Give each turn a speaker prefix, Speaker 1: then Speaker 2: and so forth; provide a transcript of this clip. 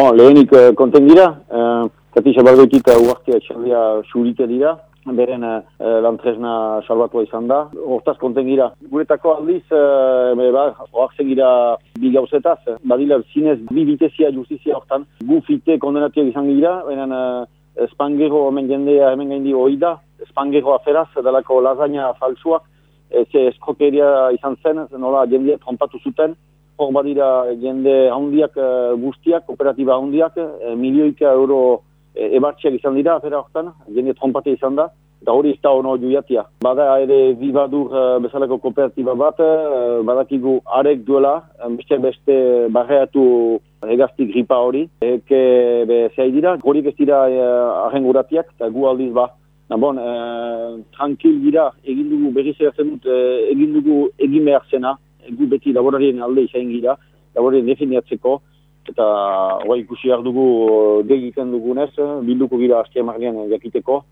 Speaker 1: Bon, lehenik uh, konten gira, uh, Katisa Bargoitik uh, uartia txaldia surite dira, beren uh, lantresna salbatua izan da. Hortaz konten gira. Guretako aldiz, uh, ba, oartzen gira bi gauzetaz, badila zinez bi bitezia justizia hortan. Gu fite kondenatiak izan gira, benen uh, espangero hemen jendea hemen gaindi hoi da, espangero aferaz, dalako lasaina falsuak, ez eskokeria izan zen, nola jendea trompatu zuten, hor badira jende handiak uh, guztiak, operatiba handiak, uh, milioika euro uh, ebartxiak izan dira, afera horretan, jende trompate izan da, eta hori ez da ono juiatia. Bada ere bibadur uh, bezalako kooperatiba bat, badakigu arek duela, beste beste barreatu egazti gripa hori, eke be zei dira, horik ez dira ahenguratiak, eta gu aldiz ba. Na bon, uh, tranquil gira, egin dugu berriz dut, egin dugu egin behar zena, gu beti laborarien alde izan gira, laborarien definiatzeko, eta hori ikusi dugu degiten dugunez, bilduko gira azte jakiteko.